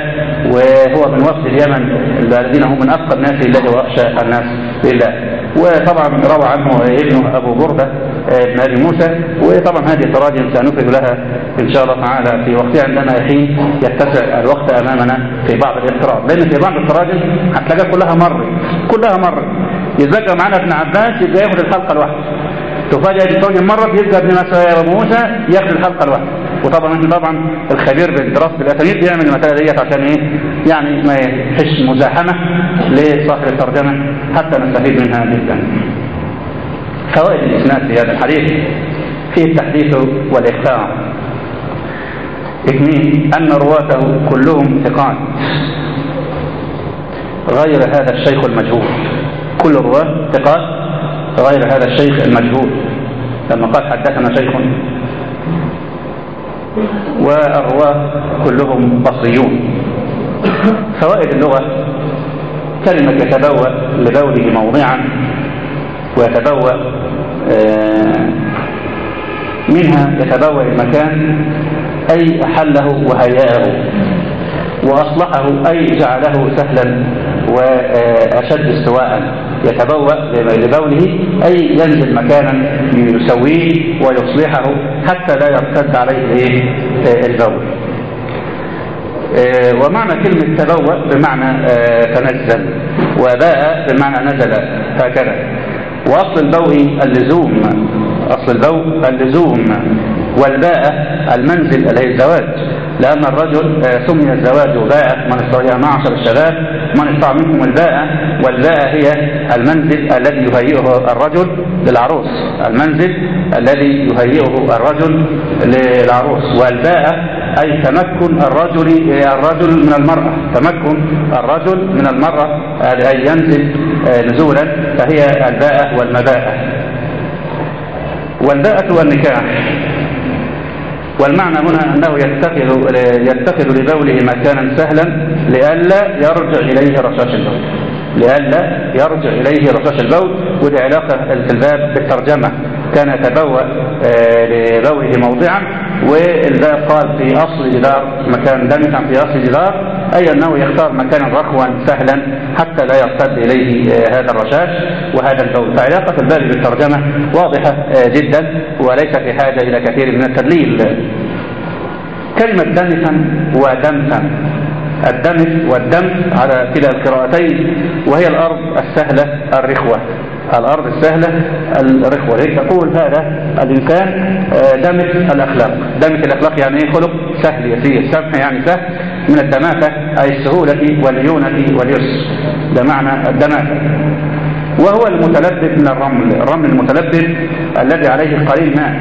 Speaker 1: وهو من وفد اليمن الذين هم من أبقى الناس لله وأخشى الناس لله. وطبعا روى عنه ابنه أبو بردة ابن أبي موسى. وطبعا هذه التراجم سنفرد لها إن شاء الله تعالى في وقتها. عندما حين يتسع الوقت أمامنا في بعض الاقتراض لأن في بعض التراجم هتلاقيها كلها مر كلها مر يتذكر معنا ابن عباس يبقى ياخد الحلقة الواحدة تفاجئ بالتراجم مرة يبقى ابن موسى ياخد الحلقة الواحدة وطبعا إحنا طبعا الخبير بالدراسة بالاسانيد بيعمل المسألة ديت عشان إيه؟ يعني ما يحش مزاحمة لصاحب الترجمة. حتى نستفيد منها جدا. فوائد الإسناد في هذا الحديث فيه التحديث والاخفاء إثنين أن رواته كلهم ثقات. غير هذا الشيخ المجهول. كل الرواة ثقات غير هذا الشيخ المجهول. لما قال حدثنا شيخ. والرواة كلهم بصريون فوائد اللغة كلمة يتبوأ لبوله موضعا ويتبوأ منها يتبوأ المكان أي أحله وهيأه وأصلحه أي جعله سهلا وأشد استواء. يتبوأ لبوله أي ينزل مكانا يسويه ويصلحه حتى لا يرتد عليه البول. ومعنى كلمة تبوأ بمعنى تنزل وباء بمعنى نزل هكذا. وأصل البوء اللزوم. أصل البوء اللزوم. والباء المنزل اللي هي الزواج. لأن الرجل سمي الزواج باء. من استطاع معشر الشباب من استطاع منكم الباء. والباء هي المنزل الذي يهيئه الرجل للعروس. المنزل الذي يهيئه الرجل للعروس. والباء أي تمكن الرجل الرجل من المرأة. تمكن الرجل من المرأة. أي ينزل نزولا فهي الباءة والمباءة والباءة والنكاح. والمعنى هنا أنه يتخذ يتخذ لبوله مكانا سهلا لئلا يرجع إليه رشاش البول. لئلا يرجع إليه رشاش البول ودي علاقة الباب بالترجمة. كان يتبوأ آه، لبوله موضعا والباب قال في أصل جدار مكان دمثا في أصل جدار أي أنه يختار مكانا رخوا سهلا حتى لا يرتد إليه آه، هذا الرشاش وهذا البول. فعلاقة الباب بالترجمة واضحة آه، جدا وليس في حاجة إلى كثير من التدليل. كلمة دمثا ودمثا الدمث والدمث على كلا القراءتين وهي الأرض السهلة الرخوة. الأرض السهلة الرخوة. لذلك تقول هذا؟ الإنسان آه، دمث الأخلاق. دمث الأخلاق يعني إيه؟ خلق سهل يسير. سمح يعني سهل. من الدماثة أي السهولة والليونة واليسر ده معنى الدماثة وهو المتلبد من الرمل. الرمل المتلبد الذي عليه قليل ماء.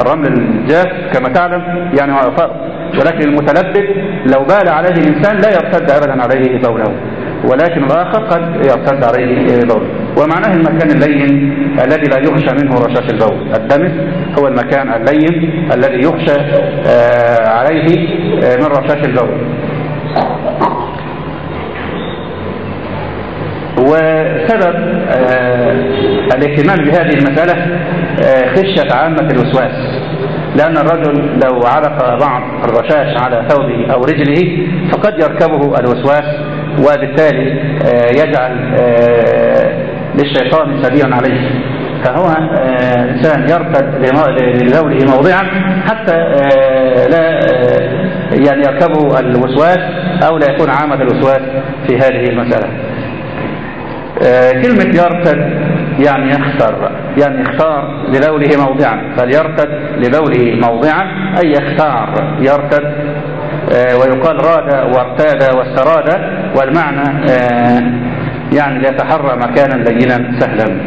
Speaker 1: الرمل الجاف كما تعلم يعني هو فرق ولكن المتلبد لو بال عليه الإنسان لا يرتد أبدا عليه بوله ولكن الآخر قد يرتد عليه بوله ومعناه المكان اللين الذي لا يخشى منه رشاش البول. الدمس هو المكان اللين الذي يخشى آه، عليه آه، من رشاش البول. وسبب آه، الاهتمام بهذه المسألة خشية عامة الوسواس. لأن الرجل لو علق بعض الرشاش على ثوبه أو رجله فقد يركبه الوسواس وبالتالي آه، يجعل للشيطان سبيلا عليه. فهو إنسان يرتد لبوله موضعا حتى لا يعني يركبه الوسواس أو لا يكون عامة الوسواس في هذه المسألة. آه، كلمة يرتد يعني يختار يعني يختار لبوله موضعا. فليرتد لبوله موضعا أي يختار يرتد آه، ويقال راد وارتاد واستراد. والمعنى آه، يعني ليتحرى مكانا لينا سهلا.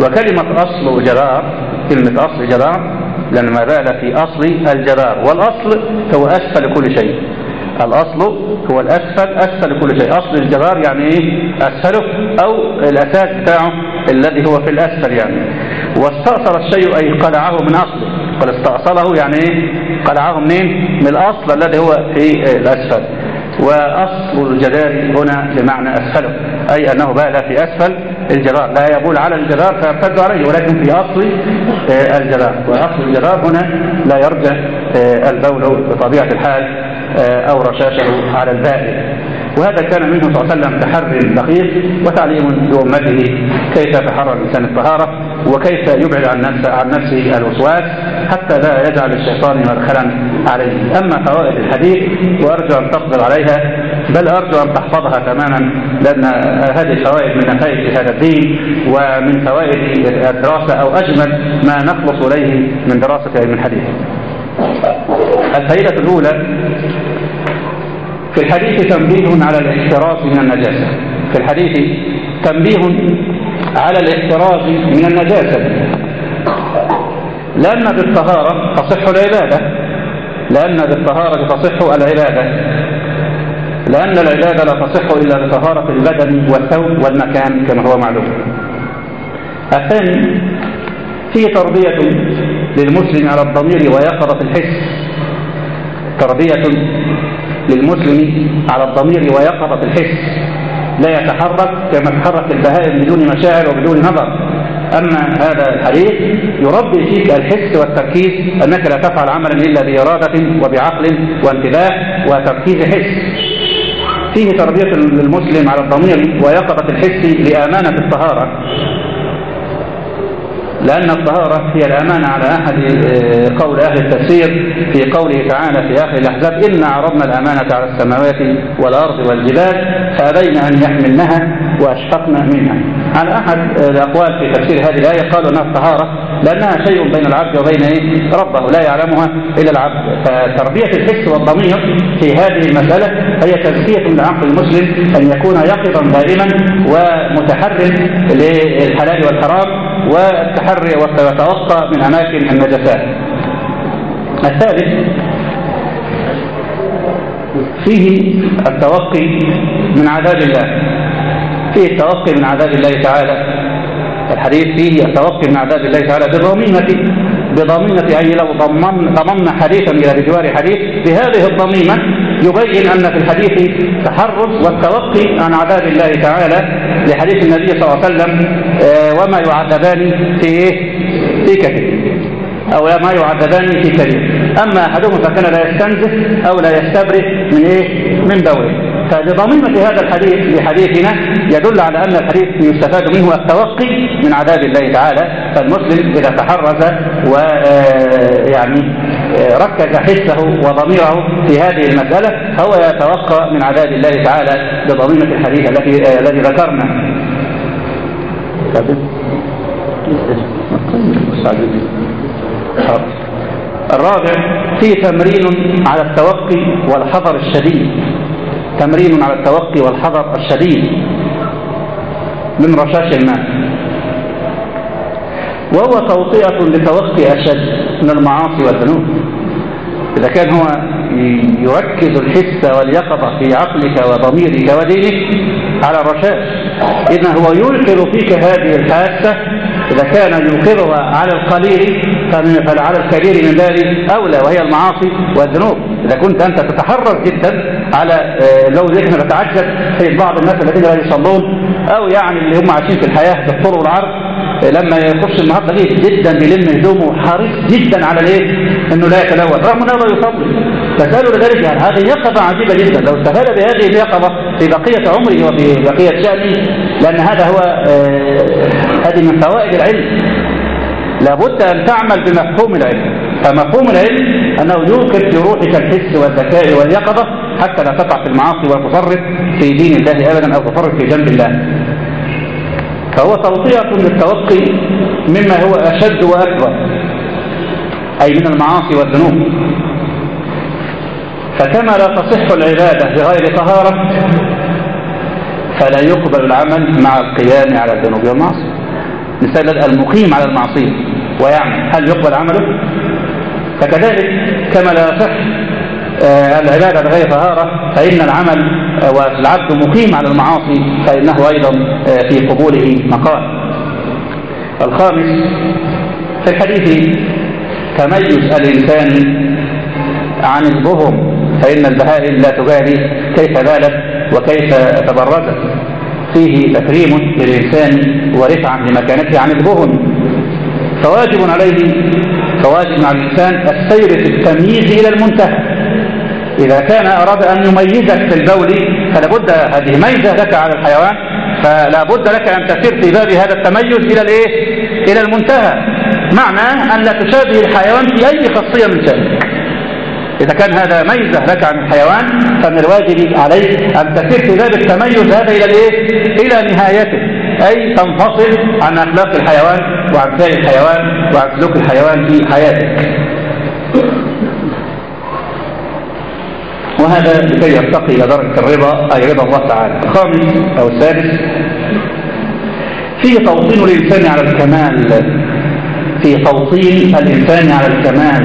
Speaker 1: وكلمة أصل جدار كلمة أصل جدار لأن ما بال في أصل الجدار. والأصل هو أسفل كل شيء. الأصل هو الأسفل أسفل كل شيء. أصل الجدار يعني إيه؟ أسفله أو الأساس بتاعه الذي هو في الأسفل يعني. واستأصل الشيء أي قلعه من أصله. قال استأصله يعني إيه؟ قلعه منين؟ من الأصل الذي هو في الأسفل. وأصل الجدار هنا بمعنى أسفله. أي أنه بال في أسفل الجدار لا يبول على الجدار فيرتد عليه ولكن في أصل الجدار وأصل الجدار هنا لا يرجع البول بطبيعة الحال أو رشاشه على البائل وهذا كان منه صلى الله عليه وسلم تحري دقيق وتعليم لأمته كيف يتحرى الإنسان الطهارة وكيف يبعد عن نفسه, عن نفسه الوسواس حتى لا يجعل الشيطان مدخلا عليه. أما فوائد الحديث وأرجو أن تقبل عليها بل أرجو أن تحفظها تماما لأن هذه الفوائد من نتائج هذا الدين ومن فوائد الدراسة أو أجمل ما نخلص إليه من دراسة علم الحديث. الفائدة الأولى في الحديث تنبيه على الاحتراز من النجاسة. في الحديث تنبيه على الاحتراز من النجاسة. لأن بالطهارة تصح العبادة. لأن بالطهارة تصح العبادة. لأن العبادة لا تصح إلا بطهارة البدن والثوب والمكان كما هو معلوم. الثاني فيه تربية للمسلم على الضمير ويقظة الحس. تربية للمسلم على الضمير ويقظة الحس. لا يتحرك كما تحرك البهائم بدون مشاعر وبدون نظر. أما هذا الحديث يربي فيك الحس والتركيز أنك لا تفعل عملا إلا بإرادة وبعقل وانتباه وتركيز حس. فيه تربية المسلم على الضمير ويقظة الحس لأمانة الطهارة. لأن الطهارة هي الأمانة على أحد آه، قول أهل التفسير في قوله تعالى في آخر الأحزاب إنا عرضنا الأمانة على السماوات والأرض والجبال فأبين أن يحملنها وأشفقنا منها. على أحد الأقوال في تفسير هذه الآية قالوا أنها الطهارة لأنها شيء بين العبد وبين إيه؟ ربه لا يعلمها إلا العبد. فتربية الحس والضمير في هذه المسألة هي تزكية لعقل المسلم أن يكون يقظا دائما ومتحرر للحلال والحرام. والتحري والتوقع من أماكن النجسات الثالث فيه التوقي من عذاب الله. فيه التوقي من عذاب الله تعالى. الحديث فيه التوقي من عذاب الله تعالى بالرميمة بضميمة أي لو ضمن ضممنا حديثا إلى بجوار حديث بهذه الضميمة يبين أن في الحديث تحرز والتوقي عن عذاب الله تعالى لحديث النبي صلى الله عليه وسلم آه، وما يعذبان في إيه؟ في كثير أو ما يعذبان في كبير أما أحدهما فكان لا يستنزف أو لا يستبرئ من إيه؟ من بوله فبضميمة هذا الحديث لحديثنا يدل على أن الحديث يستفاد منه التوقي من عذاب الله تعالى فالمسلم إذا تحرز ويعني ركز حسه وضميره في هذه المسألة فهو يتوقع من عذاب الله تعالى بضميمة الحديث التي آه، الذي ذكرنا. الرابع في تمرين على التوقي والحذر الشديد. تمرين على التوقي والحذر الشديد من رشاش الماء. وهو توطئة لتوقي أشد من المعاصي والذنوب. إذا كان هو يركز الحس واليقظة في عقلك وضميرك ودينك على الرشاش إذا هو يلقر فيك هذه الحاسة إذا كان يوقظها على القليل فعلى الكبير من ذلك أولى وهي المعاصي والذنوب. إذا كنت أنت تتحرر جدا على آه، لو ذلك نتعجب في بعض الناس الذين لا يصلون أو يعني اللي هم عايشين في الحياة بالطول والعرض لما يخش النهارده ليه جدا بيلم هدومه حريص جدا على الايه؟ انه لا يتلوث رغم إنه لا يصلي. فسألوا لذلك يعني هذه يقظة عجيبة جدا؟ لو استفاد بهذه اليقظة في بقية عمره وفي بقية شأنه لأن هذا هو آه هذه من فوائد العلم. لابد أن تعمل بمفهوم العلم. فمفهوم العلم أنه يوقف في روحك الحس والذكاء واليقظة حتى لا تقع في المعاصي وتصرف في دين الله ابدا أو تصرف في جنب الله. فهو توطية للتوقي مما هو أشد وأكبر أي من المعاصي والذنوب. فكما لا تصح العبادة بغير طهارة فلا يقبل العمل مع القيام على الذنوب والمعاصي. مثال المقيم على المعصية ويعمل. هل يقبل عمله؟ فكذلك كما لا يصح العبادة بغير طهارة فإن العمل والعبد مقيم على المعاصي فإنه أيضا آه، في قبوله مقال. الخامس في الحديث تميز الإنسان عن الظهر فإن البهائم لا تبالي كيف بالت وكيف تبرزت فيه تكريم للإنسان ورفعا لمكانته عن البهم فواجب عليه فواجب على الإنسان السير في التمييز إلى المنتهى. إذا كان أراد أن يميزك في البول فلا بد هذه ميزة لك على الحيوان فلا بد لك أن تسير في باب هذا التميز إلى الإيه؟ إلى المنتهى معنى أن لا تشابه الحيوان في أي خاصية من شأنك إذا كان هذا ميزة لك عن الحيوان فمن الواجب عليك أن تسير في باب التميز هذا إلى الإيه؟ إلى نهايته أي تنفصل عن أخلاق الحيوان وعن فعل الحيوان وعن سلوك الحيوان في حياتك وهذا لكي يرتقي إلى درجة الرضا أي رضا الله تعالى. الخامس أو السادس فيه توطين الإنسان على الكمال. في توطين الإنسان على الكمال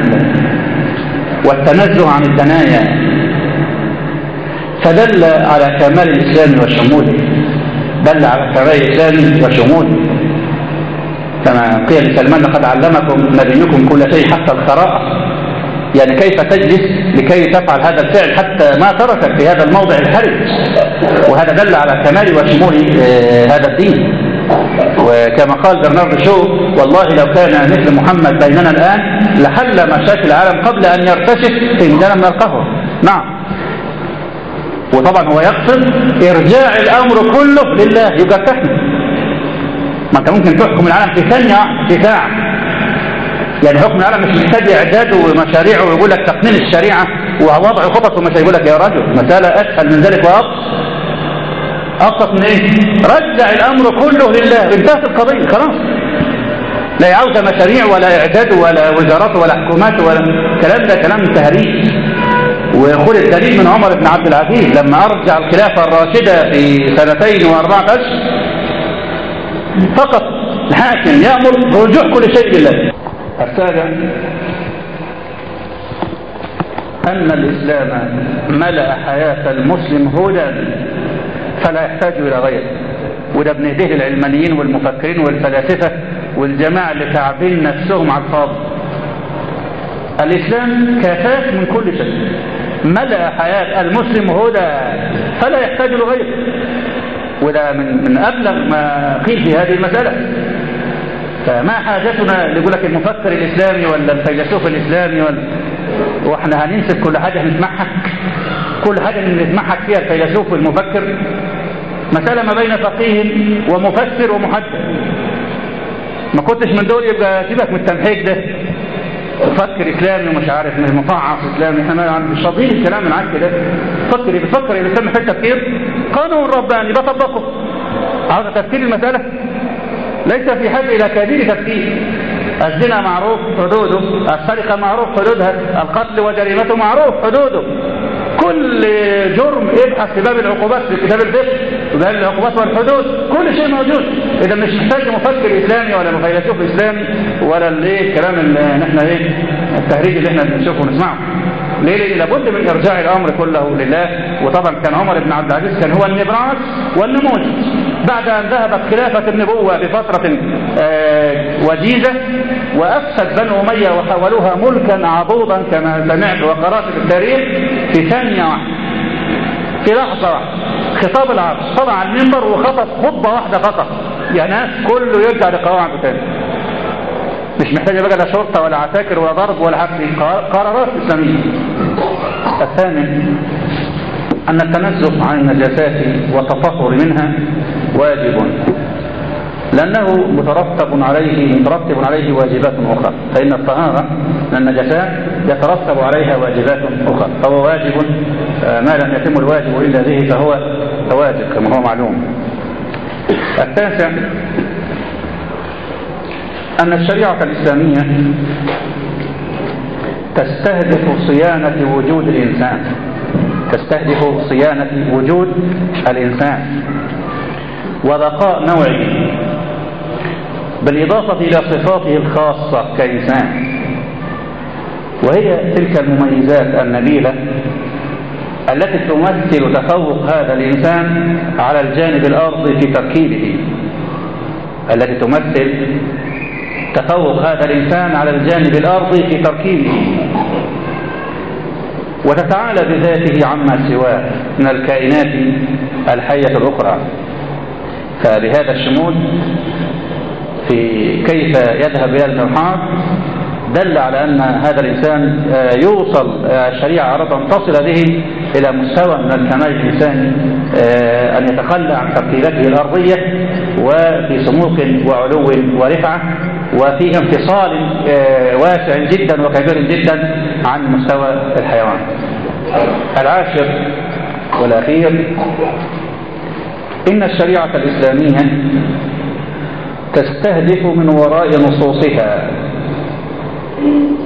Speaker 1: والتنزه عن الدنايا فدل على كمال الإسلام وشموله. دل على كمال الإسلام وشموله. كما قيل لسلمان لقد علمكم نبيكم كل شيء حتى القراءة. يعني كيف تجلس لكي تفعل هذا الفعل حتى ما تركك في هذا الموضع الحرج؟ وهذا دل على كمال وشمول آه، هذا الدين. وكما قال برنارد شو والله لو كان مثل محمد بيننا الآن لحل مشاكل العالم قبل أن يرتشف ميدان من القهوة. نعم. وطبعا هو يقصد إرجاع الأمر كله لله. يقتحنا ما أنت ممكن تحكم العالم في ثانية في ساعة يعني حكم العالم مش محتاج إعداد ومشاريع ويقول لك تقنين الشريعة ووضع خطط ومش هيقول لك يا رجل مساله أسهل من ذلك وأبسط. أبسط من إيه؟ رجع الأمر كله لله. انتهت القضية خلاص. لا عاوزه مشاريع ولا إعداد ولا وزارات ولا حكومات ولا كلام ده كلام تهريج. وخذ الدليل من عمر بن عبد العزيز لما أرجع الخلافة الراشدة في سنتين وأربعة اشهر فقط الحاكم يأمر برجوع كل شيء لله. السابع أن الإسلام ملأ حياة المسلم هدى فلا يحتاج إلى غيره. وده بنهديه العلمانيين والمفكرين والفلاسفة والجماعة اللي تعبين نفسهم على الفاضي. الإسلام كافات من كل شيء. ملأ حياة المسلم هدى فلا يحتاج لغيره وده من من أبلغ ما قيل في هذه المسألة. فما حاجتنا يقول لك المفكر الإسلامي ولا الفيلسوف الإسلامي ولا وإحنا هننسب كل حاجة نتمحك. كل حاجة نتمحك فيها الفيلسوف والمفكر. مسألة ما بين فقيه ومفسر ومحدث. ما كنتش من دول يبقى سيبك من التمحيك ده. مفكر إسلامي ومش عارف مش مفعص إسلامي. إحنا مش راضيين الكلام العك ده. فكر بتفكر الانسان في التفكير قانون رباني. بطبقه. عاوز تفكير المسألة. ليس في حاجة إلى كبير تفكير. الزنا معروف حدوده. السرقة معروف حدودها. القتل وجريمته معروف حدوده. كل جرم ابحث في باب العقوبات في كتاب الفقه وباب العقوبات والحدود. كل شيء موجود. إذا مش محتاج مفكر إسلامي ولا فيلسوف إسلامي ولا الايه الكلام اللي إحنا إيه التهريج اللي إحنا بنشوفه ونسمعه. ليه؟ ليه لابد من إرجاع الأمر كله لله. وطبعا كان عمر بن عبد العزيز كان هو النبراس والنموذج. بعد أن ذهبت خلافة النبوة بفترة آه وجيزة وأفسد بنو أمية وحولوها ملكا عضوضا كما سمعت وقرأت في التاريخ في ثانية واحدة. في لحظة واحدة. خطاب العرض طلع المنبر وخطب خطبة واحدة فقط. يا ناس كله يرجع لقواعده تاني. مش محتاجة بقى لا شرطة ولا عساكر ولا ضرب ولا حبس. قرارات اسلاميه الثامن. أن التنزه عن النجاسات والتطهر منها واجب لأنه مترتب عليه مترتب عليه واجبات أخرى. فإن الطهارة من النجاسات يترتب عليها واجبات أخرى. فهو واجب ما لم يتم الواجب إلا به فهو واجب كما هو معلوم. التاسع أن الشريعة الإسلامية تستهدف صيانة وجود الإنسان. تستهدف صيانة وجود الإنسان. وبقاء نوعه بالإضافة إلى صفاته الخاصة كإنسان. وهي تلك المميزات النبيلة التي تمثل تفوق هذا الإنسان على الجانب الأرضي في تركيبه. التي تمثل تفوق هذا الإنسان على الجانب الأرضي في تركيبه. وتتعالى بذاته عما سواه من الكائنات الحية الأخرى. فبهذا الشمول في كيف يذهب إلى المرحاض دل على أن هذا الإنسان يوصل الشريعة أردت تصل به إلى مستوى من الكمال الإنساني أن يتخلى عن تركيبته الأرضية وفي سموك وعلو ورفعة وفي انفصال واسع جدا وكبير جدا عن مستوى الحيوان. العاشر والأخير إن الشريعة الإسلامية تستهدف من وراء نصوصها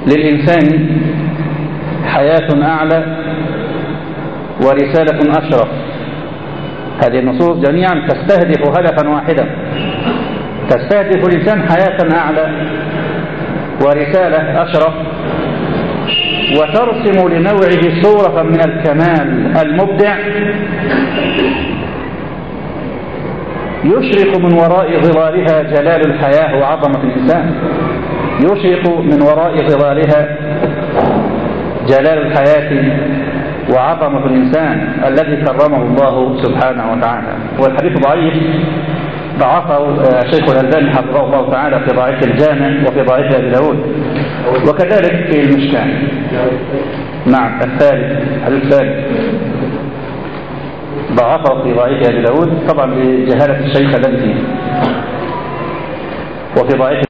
Speaker 1: للإنسان حياة أعلى ورسالة أشرف. هذه النصوص جميعا تستهدف هدفا واحدا. تستهدف الإنسان حياة أعلى ورسالة أشرف. وترسم لنوعه صورة من الكمال المبدع. يشرق من وراء ظلالها جلال الحياة وعظمة الإنسان. يشرق من وراء ظلالها جلال الحياة وعظمة الإنسان الذي كرمه الله سبحانه وتعالى. والحديث ضعيف. ضعفه الشيخ الألباني حفظه الله تعالى في ضعيف الجامع وفي ضعيف أبي داود. وكذلك في المشكاة. نعم الثالث الثالث. ضعفه في ضعيف أبي داود طبعا بجهالة الشيخ الذي وفي ضعيف